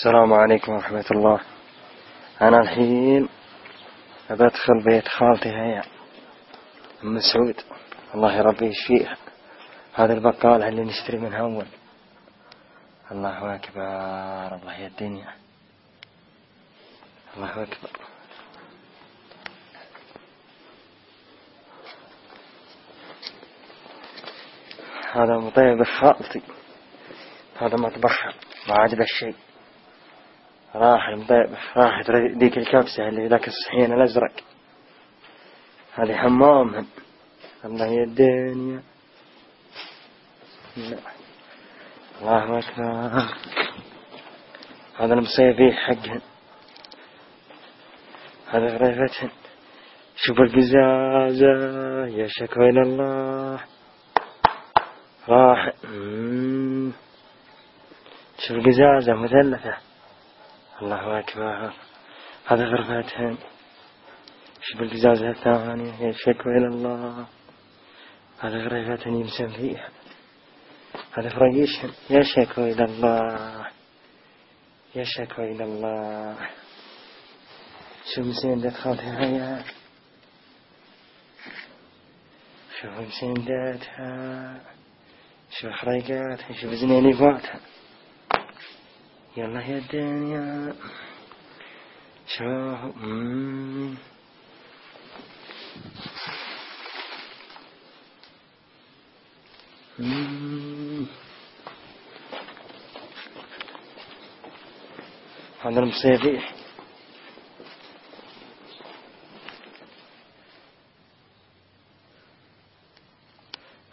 السلام عليكم ورحمة الله أنا الحين بدخل بيت خالتي هيا أم سعود الله يربي يشفيها هذا البقال اللي نشتري منها أول الله أكبر الله يا الدنيا الله أكبر هذا مطيب خالتي هذا مطبخها ما عجب الشيء راح المطيب راحت ذيك الكبسة اللي ذاك الصحين الأزرق. هذه حمامهم الله يا الدنيا. الله أكبر. هذا المصيفي حقهن هذا غريفتهن شوف القزازة يا شكوى إلى الله. راح شوف القزازة مثلثة. الله أكبر هذا غرفتهن شوف القزازة الثانية. يا شكوى إلى الله. هذا غرفتهن يمسن هذا فريشهن يا إلى الله. يا إلى الله. شوف مسين دخلتها هيا. شوف مسنداتها شوف حريقاتها شوف زنينيفاتها يلا يا الدنيا شوف مم. مم. هذا المصيبيح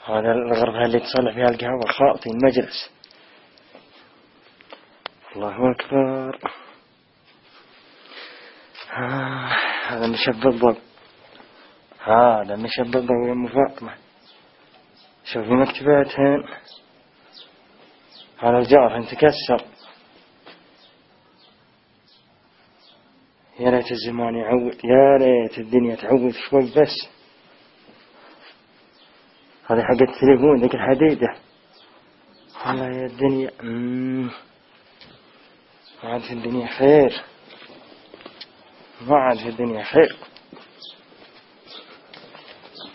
هذا الغرفة اللي تصلح فيها القهوة خاطي المجلس الله أكبر هذا مشب الضوء هذا مشب الضوء يا أم فاطمة شوفي مكتباتهن هذا الجار تكسر يا ليت الزمان يعود يا ليت الدنيا تعود شوي بس هذه حق التليفون ذيك الحديدة والله يا الدنيا مم. ما عاد في الدنيا خير. ما عاد في الدنيا خير.